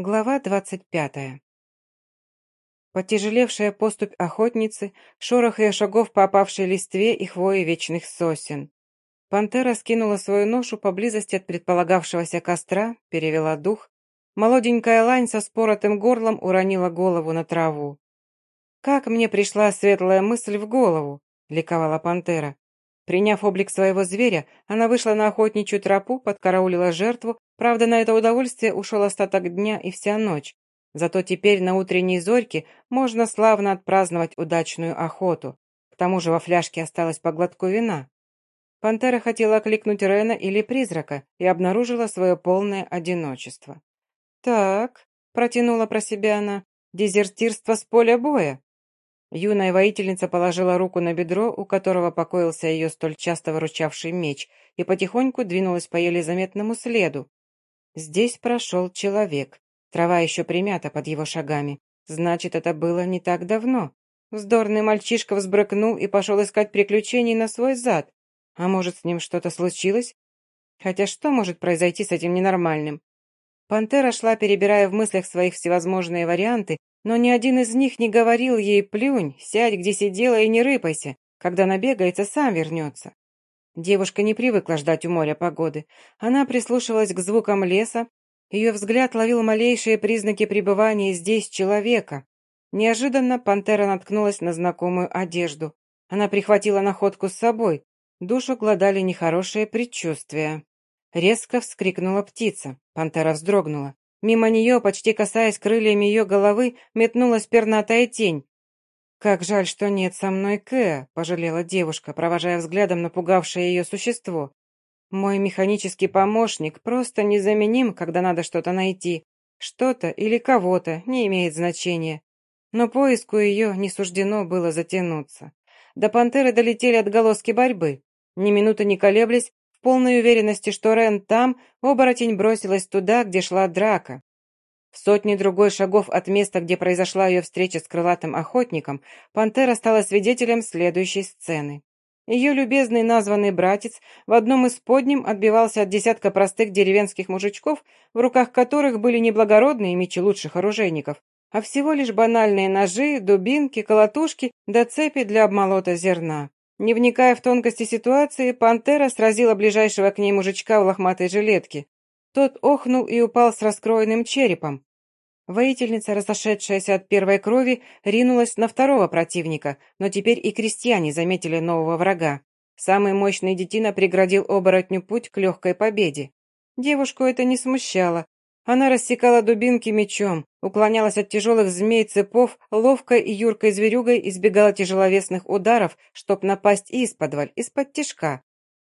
Глава двадцать пятая. Потяжелевшая поступь охотницы, шорох ее шагов по опавшей листве и хвое вечных сосен. Пантера скинула свою ношу поблизости от предполагавшегося костра, перевела дух. Молоденькая лань со споротым горлом уронила голову на траву. «Как мне пришла светлая мысль в голову!» — ликовала пантера. Приняв облик своего зверя, она вышла на охотничью тропу, подкараулила жертву, правда, на это удовольствие ушел остаток дня и вся ночь. Зато теперь на утренней зорьке можно славно отпраздновать удачную охоту. К тому же во фляжке осталось по глотку вина. Пантера хотела окликнуть Рена или призрака и обнаружила свое полное одиночество. «Так», — протянула про себя она, — «дезертирство с поля боя. Юная воительница положила руку на бедро, у которого покоился ее столь часто выручавший меч, и потихоньку двинулась по еле заметному следу. Здесь прошел человек. Трава еще примята под его шагами. Значит, это было не так давно. Вздорный мальчишка взбрыкнул и пошел искать приключений на свой зад. А может, с ним что-то случилось? Хотя что может произойти с этим ненормальным? Пантера шла, перебирая в мыслях своих всевозможные варианты, но ни один из них не говорил ей «плюнь, сядь, где сидела и не рыпайся, когда набегается, сам вернется». Девушка не привыкла ждать у моря погоды. Она прислушивалась к звукам леса, ее взгляд ловил малейшие признаки пребывания здесь человека. Неожиданно пантера наткнулась на знакомую одежду. Она прихватила находку с собой. Душу гладали нехорошие предчувствия. Резко вскрикнула птица. Пантера вздрогнула. Мимо нее, почти касаясь крыльями ее головы, метнулась пернатая тень. «Как жаль, что нет со мной Кэ», — пожалела девушка, провожая взглядом напугавшее ее существо. «Мой механический помощник просто незаменим, когда надо что-то найти. Что-то или кого-то, не имеет значения. Но поиску ее не суждено было затянуться. До пантеры долетели отголоски борьбы. Ни минуты не колеблясь, в полной уверенности, что Рен там, оборотень бросилась туда, где шла драка. В сотни другой шагов от места, где произошла ее встреча с крылатым охотником, пантера стала свидетелем следующей сцены. Ее любезный названный братец в одном из подним отбивался от десятка простых деревенских мужичков, в руках которых были не благородные мечи лучших оружейников, а всего лишь банальные ножи, дубинки, колотушки да цепи для обмолота зерна. Не вникая в тонкости ситуации, пантера сразила ближайшего к ней мужичка в лохматой жилетке. Тот охнул и упал с раскроенным черепом. Воительница, разошедшаяся от первой крови, ринулась на второго противника, но теперь и крестьяне заметили нового врага. Самый мощный детина преградил оборотню путь к легкой победе. Девушку это не смущало. Она рассекала дубинки мечом, уклонялась от тяжелых змей-цепов, ловкой и юркой зверюгой избегала тяжеловесных ударов, чтоб напасть исподволь, из-под тишка.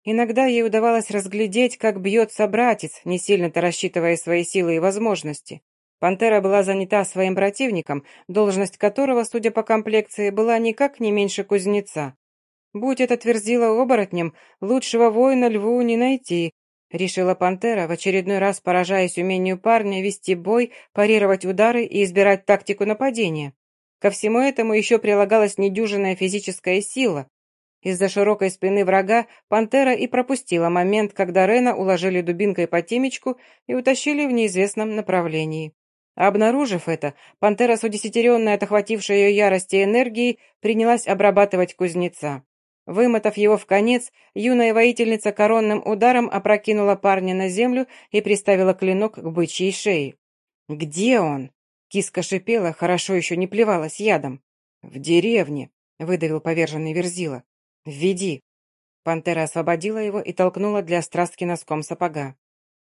Иногда ей удавалось разглядеть, как бьется братец, не сильно-то рассчитывая свои силы и возможности. Пантера была занята своим противником, должность которого, судя по комплекции, была никак не меньше кузнеца. Будь это тверзила оборотнем, лучшего воина льву не найти, Решила пантера, в очередной раз поражаясь умению парня вести бой, парировать удары и избирать тактику нападения. Ко всему этому еще прилагалась недюжинная физическая сила. Из-за широкой спины врага пантера и пропустила момент, когда Рена уложили дубинкой по темечку и утащили в неизвестном направлении. Обнаружив это, пантера с удесятеренной от охватившей ее ярости энергией принялась обрабатывать кузнеца. Вымотав его в конец, юная воительница коронным ударом опрокинула парня на землю и приставила клинок к бычьей шее. «Где он?» Киска шипела, хорошо еще не плевалась ядом. «В деревне», — выдавил поверженный Верзила. «Введи». Пантера освободила его и толкнула для страстки носком сапога.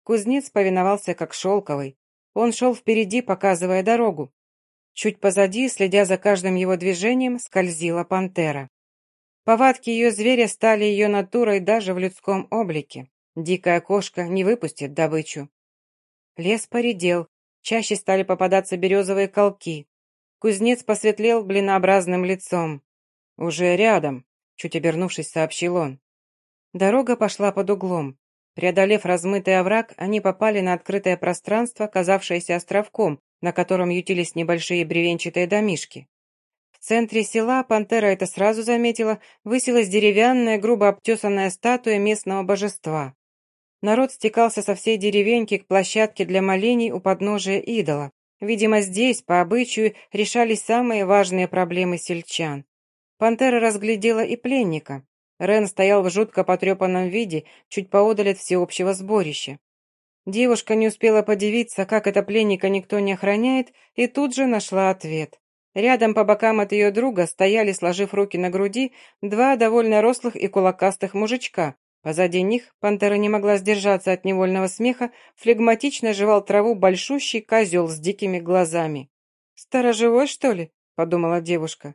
Кузнец повиновался как шелковый. Он шел впереди, показывая дорогу. Чуть позади, следя за каждым его движением, скользила пантера. Повадки ее зверя стали ее натурой даже в людском облике. Дикая кошка не выпустит добычу. Лес поредел, чаще стали попадаться березовые колки. Кузнец посветлел блинообразным лицом. «Уже рядом», — чуть обернувшись, сообщил он. Дорога пошла под углом. Преодолев размытый овраг, они попали на открытое пространство, казавшееся островком, на котором ютились небольшие бревенчатые домишки. В центре села, пантера это сразу заметила, высилась деревянная, грубо обтесанная статуя местного божества. Народ стекался со всей деревеньки к площадке для молений у подножия идола. Видимо, здесь, по обычаю, решались самые важные проблемы сельчан. Пантера разглядела и пленника. Рен стоял в жутко потрепанном виде, чуть поодаль от всеобщего сборища. Девушка не успела подивиться, как это пленника никто не охраняет, и тут же нашла ответ. Рядом по бокам от ее друга стояли, сложив руки на груди, два довольно рослых и кулакастых мужичка. Позади них, пантера не могла сдержаться от невольного смеха, флегматично жевал траву большущий козел с дикими глазами. «Сторожевой, что ли?» – подумала девушка.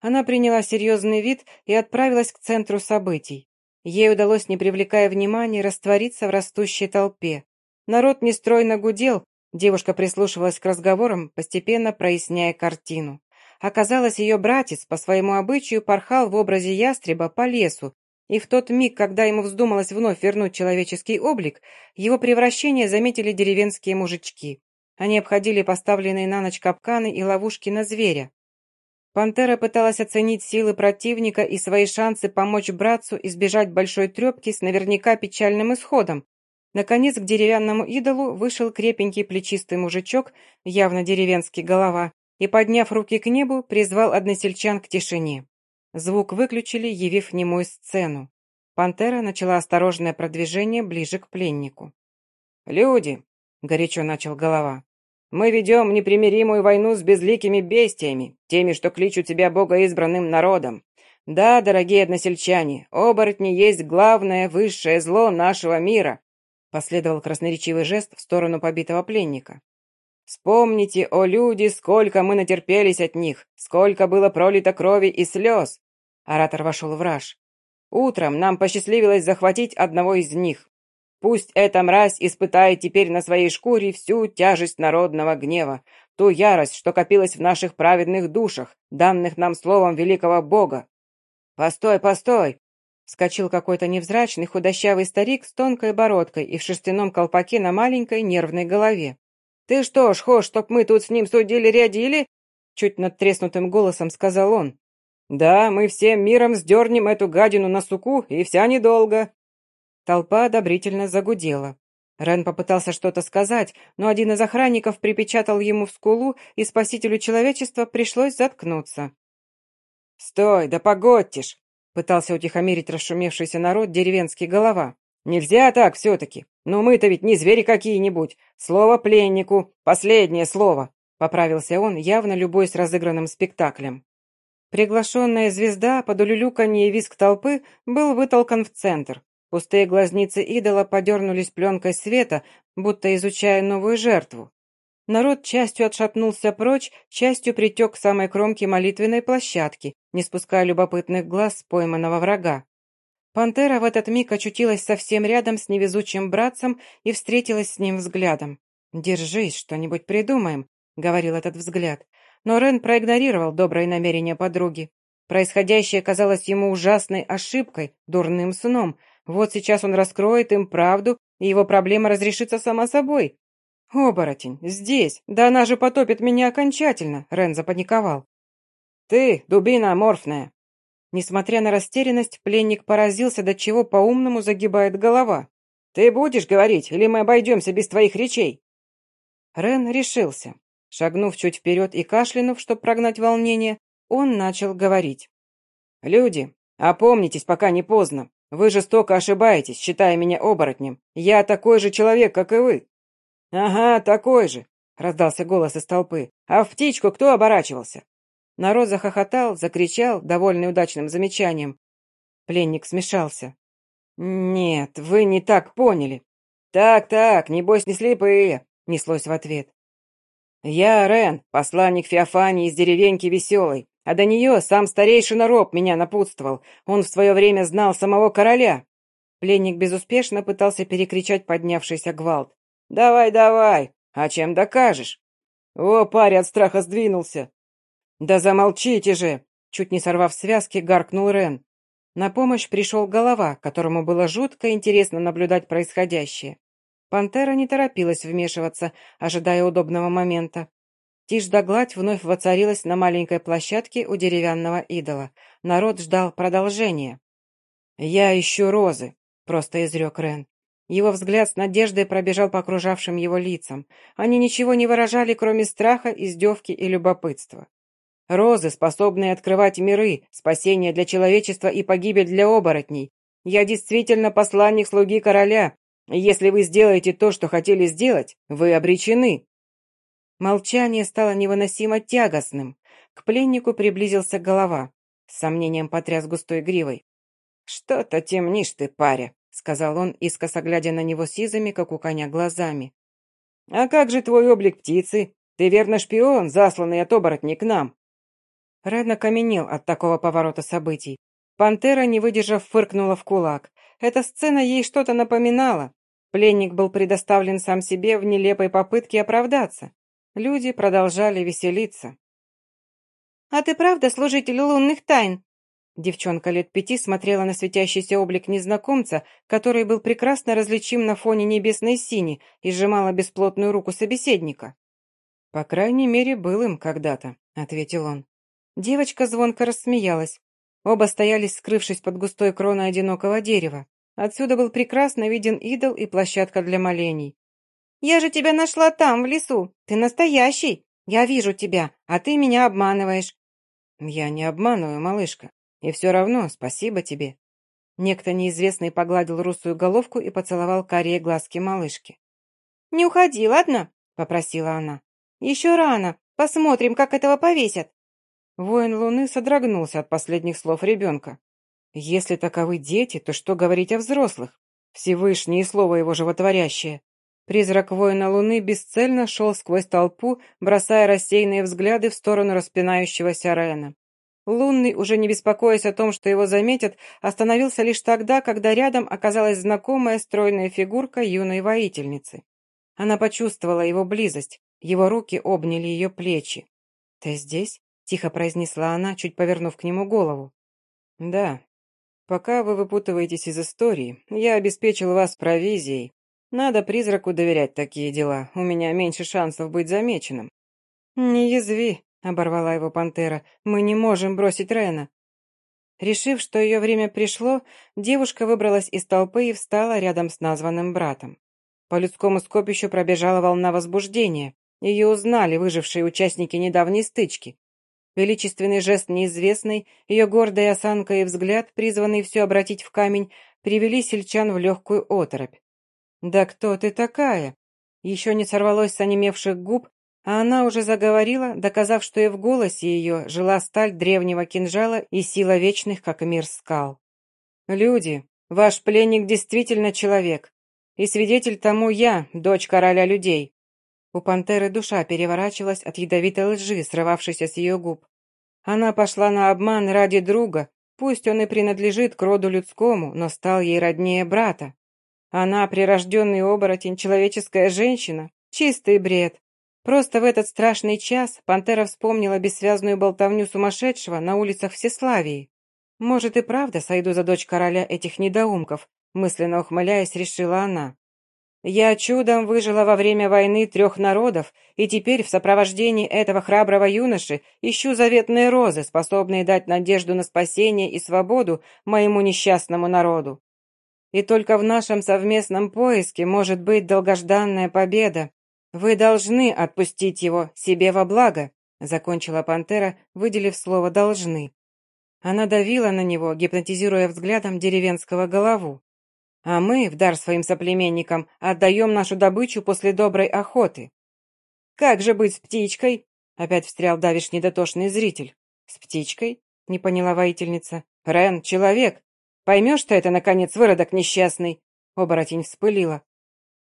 Она приняла серьезный вид и отправилась к центру событий. Ей удалось, не привлекая внимания, раствориться в растущей толпе. Народ нестройно гудел, девушка прислушивалась к разговорам, постепенно проясняя картину. Оказалось, ее братец по своему обычаю порхал в образе ястреба по лесу, и в тот миг, когда ему вздумалось вновь вернуть человеческий облик, его превращение заметили деревенские мужички. Они обходили поставленные на ночь капканы и ловушки на зверя. Пантера пыталась оценить силы противника и свои шансы помочь братцу избежать большой трепки с наверняка печальным исходом. Наконец к деревянному идолу вышел крепенький плечистый мужичок, явно деревенский голова, и, подняв руки к небу, призвал односельчан к тишине. Звук выключили, явив немую сцену. Пантера начала осторожное продвижение ближе к пленнику. «Люди!» — горячо начал голова. Мы ведем непримиримую войну с безликими бестиями, теми, что кличут тебя богоизбранным народом. Да, дорогие односельчане, оборотни есть главное высшее зло нашего мира», последовал красноречивый жест в сторону побитого пленника. «Вспомните, о люди, сколько мы натерпелись от них, сколько было пролито крови и слез!» Оратор вошел в раж. «Утром нам посчастливилось захватить одного из них. Пусть эта мразь испытает теперь на своей шкуре всю тяжесть народного гнева, ту ярость, что копилась в наших праведных душах, данных нам словом великого Бога. «Постой, постой!» Вскочил какой-то невзрачный худощавый старик с тонкой бородкой и в шерстяном колпаке на маленькой нервной голове. «Ты что ж, хошь, чтоб мы тут с ним судили-рядили?» Чуть надтреснутым голосом сказал он. «Да, мы всем миром сдернем эту гадину на суку, и вся недолго», Толпа одобрительно загудела. Рен попытался что-то сказать, но один из охранников припечатал ему в скулу, и спасителю человечества пришлось заткнуться. «Стой, да погодьте ж!» — пытался утихомирить расшумевшийся народ деревенский голова. «Нельзя так все-таки. Но мы-то ведь не звери какие-нибудь. Слово пленнику. Последнее слово!» — поправился он, явно любой с разыгранным спектаклем. Приглашенная звезда под улюлюканье и визг толпы был вытолкан в центр. Пустые глазницы идола подернулись пленкой света, будто изучая новую жертву. Народ частью отшатнулся прочь, частью притек к самой кромке молитвенной площадки, не спуская любопытных глаз с пойманного врага. Пантера в этот миг очутилась совсем рядом с невезучим братцем и встретилась с ним взглядом. «Держись, что-нибудь придумаем», — говорил этот взгляд. Но Рен проигнорировал добрые намерения подруги. Происходящее казалось ему ужасной ошибкой, дурным сном, вот сейчас он раскроет им правду, и его проблема разрешится сама собой. «Оборотень, здесь! Да она же потопит меня окончательно!» Рен запаниковал. «Ты, дубина аморфная!» Несмотря на растерянность, пленник поразился, до чего по-умному загибает голова. «Ты будешь говорить, или мы обойдемся без твоих речей?» Рен решился. Шагнув чуть вперед и кашлянув, чтобы прогнать волнение, он начал говорить. «Люди, опомнитесь, пока не поздно. Вы жестоко ошибаетесь, считая меня оборотнем. Я такой же человек, как и вы». «Ага, такой же», — раздался голос из толпы. «А в птичку кто оборачивался?» Народ захохотал, закричал, довольный удачным замечанием. Пленник смешался. «Нет, вы не так поняли». «Так-так, небось не слепые», — неслось в ответ. «Я Рен, посланник Феофании из деревеньки Веселой. А до нее сам старейшина Роб меня напутствовал. Он в свое время знал самого короля. Пленник безуспешно пытался перекричать поднявшийся гвалт. «Давай, давай! А чем докажешь?» «О, парень от страха сдвинулся!» «Да замолчите же!» Чуть не сорвав связки, гаркнул Рен. На помощь пришел голова, которому было жутко интересно наблюдать происходящее. Пантера не торопилась вмешиваться, ожидая удобного момента. Тишь да гладь вновь воцарилась на маленькой площадке у деревянного идола. Народ ждал продолжения. «Я ищу розы», — просто изрек Рен. Его взгляд с надеждой пробежал по окружавшим его лицам. Они ничего не выражали, кроме страха, издевки и любопытства. Розы, способные открывать миры, спасение для человечества и погибель для оборотней. Я действительно посланник слуги короля. Если вы сделаете то, что хотели сделать, вы обречены. Молчание стало невыносимо тягостным. К пленнику приблизился голова. С сомнением потряс густой гривой. «Что-то темнишь ты, паря», — сказал он, искоса глядя на него сизыми, как у коня, глазами. «А как же твой облик птицы? Ты верно шпион, засланный от оборотней к нам?» Ред окаменел от такого поворота событий. Пантера, не выдержав, фыркнула в кулак. Эта сцена ей что-то напоминала. Пленник был предоставлен сам себе в нелепой попытке оправдаться. Люди продолжали веселиться. «А ты правда служитель лунных тайн?» Девчонка лет пяти смотрела на светящийся облик незнакомца, который был прекрасно различим на фоне небесной сини и сжимала бесплотную руку собеседника. «По крайней мере, был им когда-то», — ответил он. Девочка звонко рассмеялась. Оба стояли, скрывшись под густой кроной одинокого дерева. Отсюда был прекрасно виден идол и площадка для молений. «Я же тебя нашла там, в лесу. Ты настоящий. Я вижу тебя, а ты меня обманываешь». «Я не обманываю, малышка. И все равно спасибо тебе». Некто неизвестный погладил русую головку и поцеловал карие глазки малышки. «Не уходи, ладно?» — попросила она. «Еще рано. Посмотрим, как этого повесят». Воин Луны содрогнулся от последних слов ребенка. Если таковы дети, то что говорить о взрослых? Всевышнее слово его животворящее. Призрак воина Луны бесцельно шел сквозь толпу, бросая рассеянные взгляды в сторону распинающегося Рена. Лунный, уже не беспокоясь о том, что его заметят, остановился лишь тогда, когда рядом оказалась знакомая стройная фигурка юной воительницы. Она почувствовала его близость, его руки обняли ее плечи. «Ты здесь?» — тихо произнесла она, чуть повернув к нему голову. «Да. Пока вы выпутываетесь из истории, я обеспечил вас провизией. Надо призраку доверять такие дела, у меня меньше шансов быть замеченным». «Не язви», — оборвала его пантера. «Мы не можем бросить Рена». Решив, что ее время пришло, девушка выбралась из толпы и встала рядом с названным братом. По людскому скопищу пробежала волна возбуждения. Ее узнали выжившие участники недавней стычки. Величественный жест неизвестный, ее гордая осанка и взгляд, призванный все обратить в камень, привели сельчан в легкую оторопь. «Да кто ты такая?» Еще не сорвалось с онемевших губ, а она уже заговорила, доказав, что и в голосе ее жила сталь древнего кинжала и сила вечных, как мир скал. «Люди, ваш пленник действительно человек, и свидетель тому я, дочь короля людей». У пантеры душа переворачивалась от ядовитой лжи, срывавшейся с ее губ. Она пошла на обман ради друга, пусть он и принадлежит к роду людскому, но стал ей роднее брата. Она прирожденный оборотень, человеческая женщина, чистый бред. Просто в этот страшный час пантера вспомнила бессвязную болтовню сумасшедшего на улицах Всеславии. «Может, и правда сойду за дочь короля этих недоумков», мысленно ухмыляясь, решила она. «Я чудом выжила во время войны трех народов, и теперь в сопровождении этого храброго юноши ищу заветные розы, способные дать надежду на спасение и свободу моему несчастному народу. И только в нашем совместном поиске может быть долгожданная победа, «Вы должны отпустить его себе во благо», закончила пантера, выделив слово «должны». Она давила на него, гипнотизируя взглядом деревенского голову. «А мы, в дар своим соплеменникам, отдаем нашу добычу после доброй охоты». «Как же быть с птичкой?» опять встрял давишний дотошный зритель. «С птичкой?» — не поняла воительница. «Рен, человек! Поймешь ты это, наконец, выродок несчастный!» Оборотень вспылила.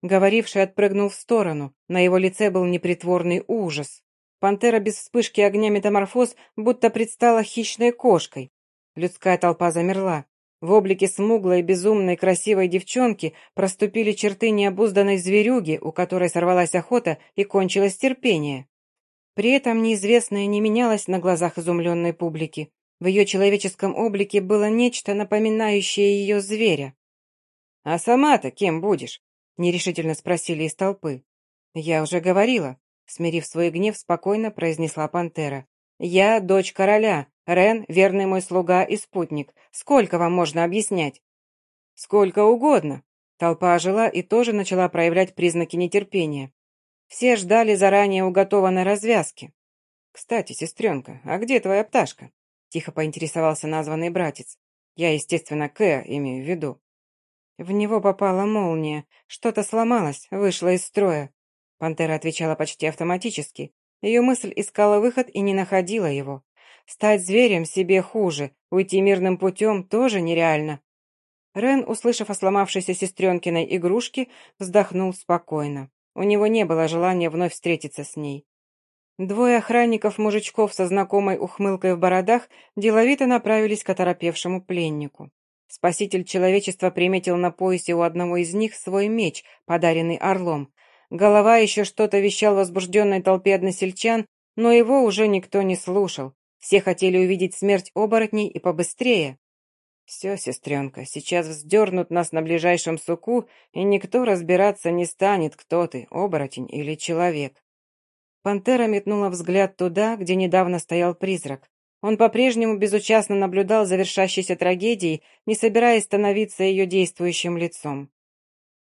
Говоривший отпрыгнул в сторону. На его лице был непритворный ужас. Пантера без вспышки огня метаморфоз будто предстала хищной кошкой. Людская толпа замерла. В облике смуглой, безумной, красивой девчонки проступили черты необузданной зверюги, у которой сорвалась охота и кончилось терпение. При этом неизвестное не менялось на глазах изумленной публики. В ее человеческом облике было нечто, напоминающее ее зверя. «А сама-то кем будешь?» Нерешительно спросили из толпы. «Я уже говорила», — смирив свой гнев, спокойно произнесла пантера. «Я дочь короля. Рен — верный мой слуга и спутник. Сколько вам можно объяснять?» «Сколько угодно. Толпа ожила и тоже начала проявлять признаки нетерпения. Все ждали заранее уготованной развязки. «Кстати, сестренка, а где твоя пташка?» Тихо поинтересовался названный братец. Я, естественно, К имею в виду. В него попала молния. Что-то сломалось, вышло из строя. Пантера отвечала почти автоматически. Ее мысль искала выход и не находила его. Стать зверем себе хуже, уйти мирным путем тоже нереально. Рен, услышав о сломавшейся сестренкиной игрушке, вздохнул спокойно. У него не было желания вновь встретиться с ней. Двое охранников-мужичков со знакомой ухмылкой в бородах деловито направились к оторопевшему пленнику. Спаситель человечества приметил на поясе у одного из них свой меч, подаренный орлом. Голова еще что-то вещал возбужденной толпе односельчан, но его уже никто не слушал. Все хотели увидеть смерть оборотней и побыстрее. «Все, сестренка, сейчас вздернут нас на ближайшем суку, и никто разбираться не станет, кто ты, оборотень или человек. Пантера метнула взгляд туда, где недавно стоял призрак. Он по-прежнему безучастно наблюдал за вершащейся трагедией, не собираясь становиться ее действующим лицом.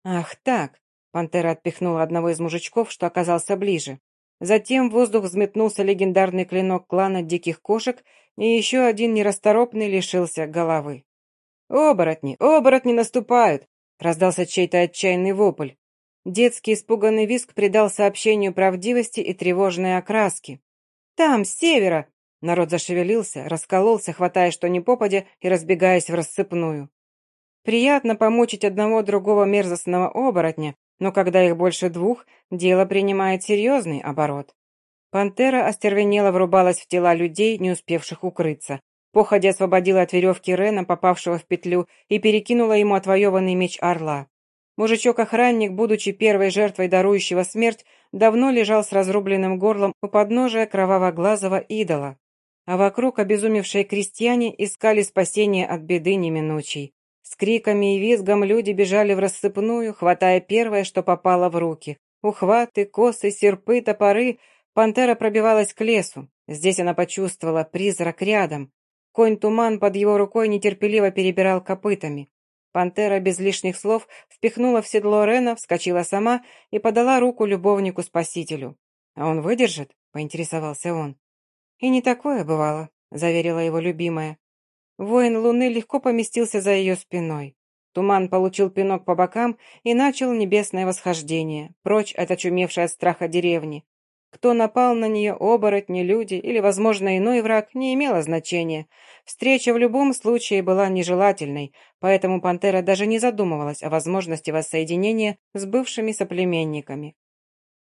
«Ах так!» — пантера отпихнула одного из мужичков, что оказался ближе. Затем в воздух взметнулся легендарный клинок клана диких кошек, и еще один нерасторопный лишился головы. «Оборотни! Оборотни наступают!» — раздался чей-то отчаянный вопль. Детский испуганный визг придал сообщению правдивости и тревожной окраски. «Там, с севера!» Народ зашевелился, раскололся, хватая что ни попадя и разбегаясь в рассыпную. Приятно помучить одного другого мерзостного оборотня, но когда их больше двух, дело принимает серьезный оборот. Пантера остервенело врубалась в тела людей, не успевших укрыться. Походя освободила от веревки Рена, попавшего в петлю, и перекинула ему отвоеванный меч орла. Мужичок-охранник, будучи первой жертвой дарующего смерть, давно лежал с разрубленным горлом у подножия кровавоглазого идола. А вокруг обезумевшие крестьяне искали спасения от беды неминучей. С криками и визгом люди бежали в рассыпную, хватая первое, что попало в руки. Ухваты, косы, серпы, топоры. Пантера пробивалась к лесу. Здесь она почувствовала призрак рядом. Конь-туман под его рукой нетерпеливо перебирал копытами. Пантера без лишних слов впихнула в седло Рена, вскочила сама и подала руку любовнику-спасителю. «А он выдержит?» — поинтересовался он. «И не такое бывало», — заверила его любимая. Воин Луны легко поместился за ее спиной. Туман получил пинок по бокам и начал небесное восхождение, прочь от очумевшей от страха деревни. Кто напал на нее, оборотни, люди или, возможно, иной враг, не имело значения. Встреча в любом случае была нежелательной, поэтому пантера даже не задумывалась о возможности воссоединения с бывшими соплеменниками.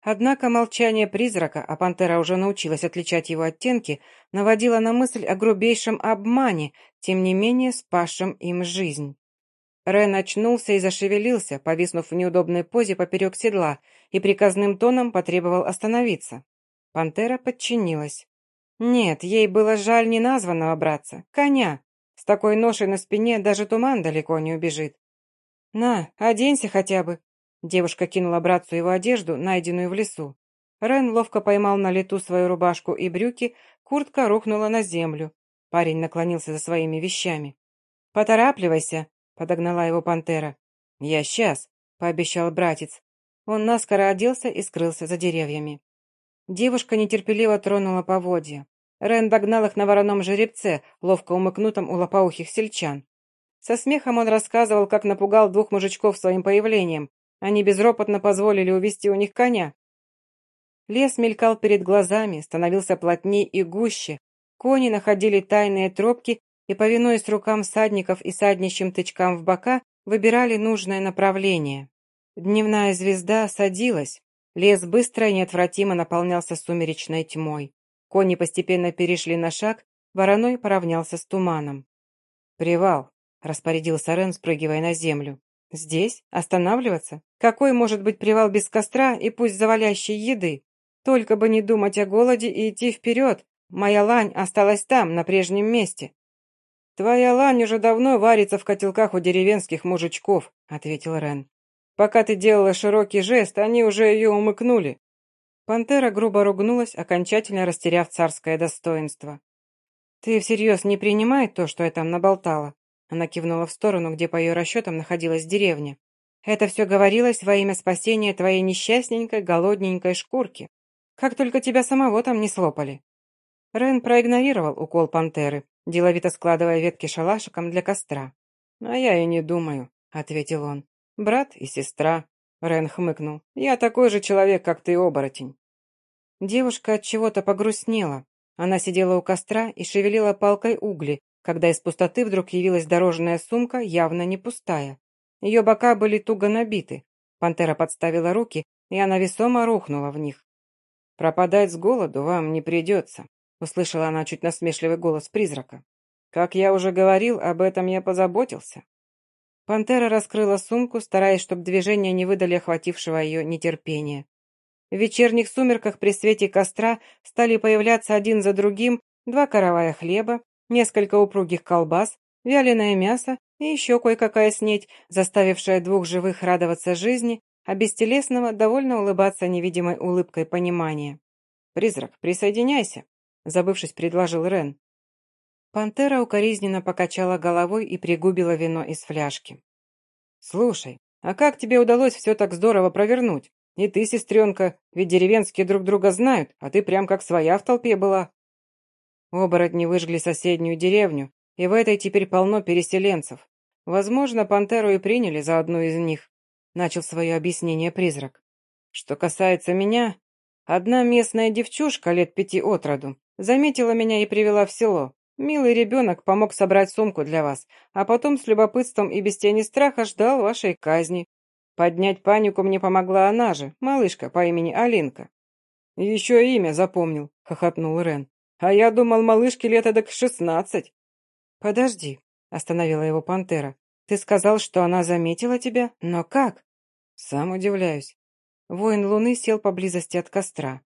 Однако молчание призрака, а пантера уже научилась отличать его оттенки, наводило на мысль о грубейшем обмане, тем не менее спасшем им жизнь. Рен очнулся и зашевелился, повиснув в неудобной позе поперек седла, и приказным тоном потребовал остановиться. Пантера подчинилась. Нет, ей было жаль неназванного братца, коня. С такой ношей на спине даже туман далеко не убежит. «На, оденься хотя бы». Девушка кинула братцу его одежду, найденную в лесу. Рен ловко поймал на лету свою рубашку и брюки, куртка рухнула на землю. Парень наклонился за своими вещами. «Поторапливайся», подогнала его пантера. «Я сейчас», — пообещал братец. Он наскоро оделся и скрылся за деревьями. Девушка нетерпеливо тронула поводья. Рен догнал их на вороном жеребце, ловко умыкнутом у лопоухих сельчан. Со смехом он рассказывал, как напугал двух мужичков своим появлением. Они безропотно позволили увести у них коня. Лес мелькал перед глазами, становился плотнее и гуще. Кони находили тайные тропки и, повинуясь рукам садников и саднищим тычкам в бока, выбирали нужное направление. Дневная звезда садилась. Лес быстро и неотвратимо наполнялся сумеречной тьмой. Кони постепенно перешли на шаг, вороной поравнялся с туманом. «Привал», — распорядился Рен, спрыгивая на землю. «Здесь? Останавливаться? Какой может быть привал без костра и пусть завалящей еды? Только бы не думать о голоде и идти вперед. Моя лань осталась там, на прежнем месте. «Твоя лань уже давно варится в котелках у деревенских мужичков», — ответил Рен. «Пока ты делала широкий жест, они уже ее умыкнули». Пантера грубо ругнулась, окончательно растеряв царское достоинство. «Ты всерьез не принимай то, что я там наболтала?» Она кивнула в сторону, где по ее расчетам находилась деревня. Это все говорилось во имя спасения твоей несчастненькой, голодненькой шкурки. Как только тебя самого там не слопали». Рен проигнорировал укол пантеры, деловито складывая ветки шалашиком для костра. «А я и не думаю», — ответил он. «Брат и сестра», — Рен хмыкнул. «Я такой же человек, как ты, оборотень». Девушка от чего-то погрустнела. Она сидела у костра и шевелила палкой угли, когда из пустоты вдруг явилась дорожная сумка, явно не пустая. Ее бока были туго набиты. Пантера подставила руки, и она весомо рухнула в них. «Пропадать с голоду вам не придется», — услышала она чуть насмешливый голос призрака. «Как я уже говорил, об этом я позаботился». Пантера раскрыла сумку, стараясь, чтобы движения не выдали охватившего ее нетерпения. В вечерних сумерках при свете костра стали появляться один за другим два каравая хлеба, несколько упругих колбас, вяленое мясо и еще кое-какая снеть, заставившая двух живых радоваться жизни, а бестелесного довольно улыбаться невидимой улыбкой понимания. «Призрак, присоединяйся», — забывшись, предложил Рен. Пантера укоризненно покачала головой и пригубила вино из фляжки. «Слушай, а как тебе удалось все так здорово провернуть? И ты, сестренка, ведь деревенские друг друга знают, а ты прям как своя в толпе была». Оборотни выжгли соседнюю деревню, и в этой теперь полно переселенцев. Возможно, пантеру и приняли за одну из них, начал свое объяснение призрак. Что касается меня, одна местная девчушка лет пяти от роду заметила меня и привела в село. Милый ребенок помог собрать сумку для вас, а потом с любопытством и без тени страха ждал вашей казни. Поднять панику мне помогла она же, малышка по имени Алинка. «Еще имя запомнил», — хохотнул Рен. «А я думал, малышке лет эдак шестнадцать». «Подожди», — остановила его пантера. «Ты сказал, что она заметила тебя? Но как?» «Сам удивляюсь». Воин луны сел поблизости от костра.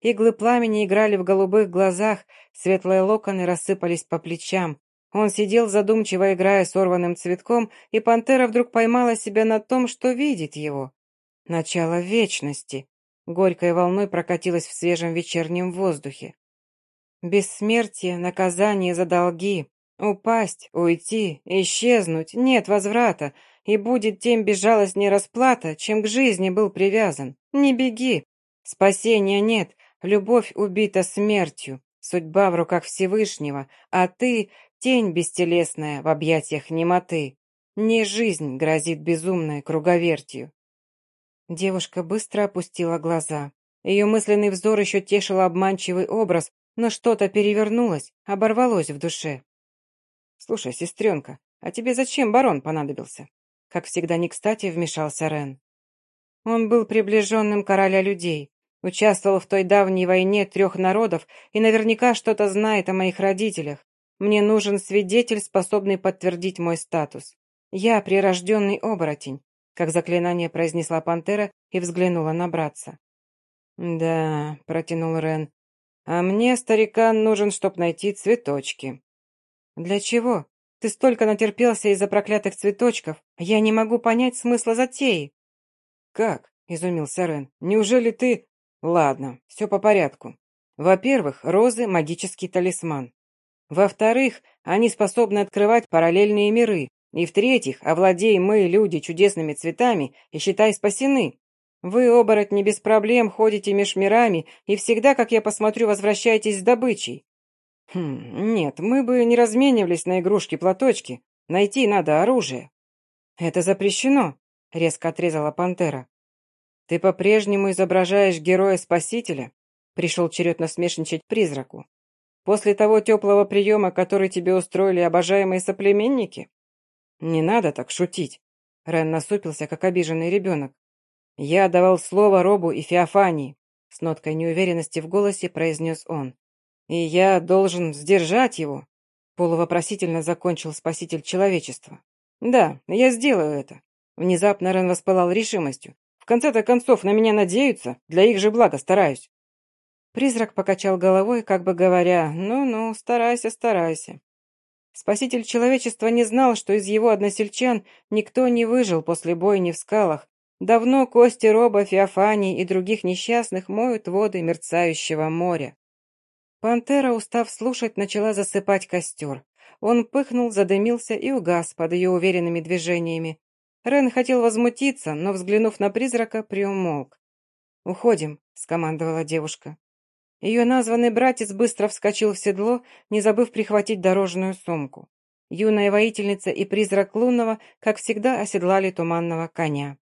Иглы пламени играли в голубых глазах, светлые локоны рассыпались по плечам. Он сидел задумчиво, играя сорванным цветком, и пантера вдруг поймала себя на том, что видит его. Начало вечности. Горькой волной прокатилась в свежем вечернем воздухе. Бессмертие, наказание за долги. Упасть, уйти, исчезнуть, нет возврата, и будет тем безжалостнее расплата, чем к жизни был привязан. Не беги. Спасения нет, любовь убита смертью, судьба в руках Всевышнего, а ты Тень бестелесная в объятиях немоты. Не жизнь грозит безумной круговертью. Девушка быстро опустила глаза. Ее мысленный взор еще тешил обманчивый образ, но что-то перевернулось, оборвалось в душе. «Слушай, сестренка, а тебе зачем барон понадобился?» Как всегда не кстати вмешался Рен. Он был приближенным короля людей, участвовал в той давней войне трех народов и наверняка что-то знает о моих родителях. Мне нужен свидетель, способный подтвердить мой статус. Я прирожденный оборотень, как заклинание произнесла пантера и взглянула на братца. «Да», — протянул Рен, — «а мне, старикан, нужен, чтоб найти цветочки». «Для чего? Ты столько натерпелся из-за проклятых цветочков, я не могу понять смысла затеи». «Как?» — изумился Рен. «Неужели ты...» «Ладно, все по порядку. Во-первых, розы — магический талисман. Во-вторых, они способны открывать параллельные миры. И в-третьих, овладеем мы, люди, чудесными цветами, и считай спасены. Вы, оборотни, без проблем ходите меж мирами и всегда, как я посмотрю, возвращаетесь с добычей. Хм, нет, мы бы не разменивались на игрушки-платочки. Найти надо оружие. Это запрещено, резко отрезала пантера. Ты по-прежнему изображаешь героя-спасителя? Пришел черед насмешничать призраку. После того теплого приема, который тебе устроили обожаемые соплеменники? Не надо так шутить. Рен насупился, как обиженный ребенок. Я давал слово Робу и Феофании. С ноткой неуверенности в голосе произнес он. И я должен сдержать его. Полувопросительно закончил спаситель человечества. Да, я сделаю это. Внезапно Рен воспылал решимостью. В конце-то концов на меня надеются, для их же блага стараюсь. Призрак покачал головой, как бы говоря, «Ну-ну, старайся, старайся». Спаситель человечества не знал, что из его односельчан никто не выжил после бойни в скалах. Давно кости Роба, Феофании и других несчастных моют воды мерцающего моря. Пантера, устав слушать, начала засыпать костер. Он пыхнул, задымился и угас под ее уверенными движениями. Рен хотел возмутиться, но, взглянув на призрака, приумолк. «Уходим», — скомандовала девушка. Ее названный братец быстро вскочил в седло, не забыв прихватить дорожную сумку. Юная воительница и призрак лунного, как всегда, оседлали туманного коня.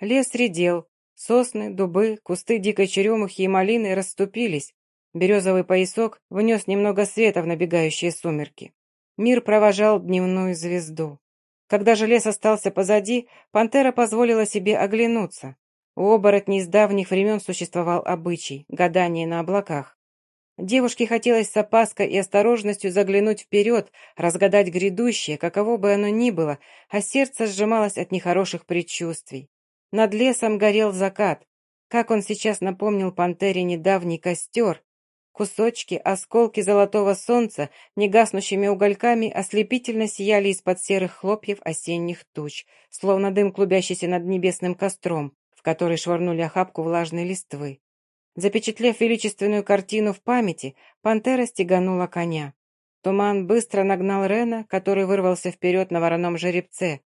Лес редел, сосны, дубы, кусты дикой черемухи и малины расступились. Березовый поясок внес немного света в набегающие сумерки. Мир провожал дневную звезду. Когда же лес остался позади, пантера позволила себе оглянуться. У оборотней с давних времен существовал обычай – гадание на облаках. Девушке хотелось с опаской и осторожностью заглянуть вперед, разгадать грядущее, каково бы оно ни было, а сердце сжималось от нехороших предчувствий. Над лесом горел закат. Как он сейчас напомнил пантере недавний костер, Кусочки, осколки золотого солнца, негаснущими угольками, ослепительно сияли из-под серых хлопьев осенних туч, словно дым, клубящийся над небесным костром, в который швырнули охапку влажной листвы. Запечатлев величественную картину в памяти, пантера стеганула коня. Туман быстро нагнал Рена, который вырвался вперед на вороном жеребце.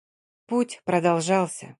Путь продолжался.